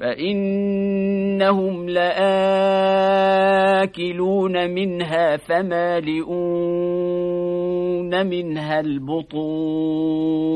فإنهم لآكلون منها فمالئون منها البطون.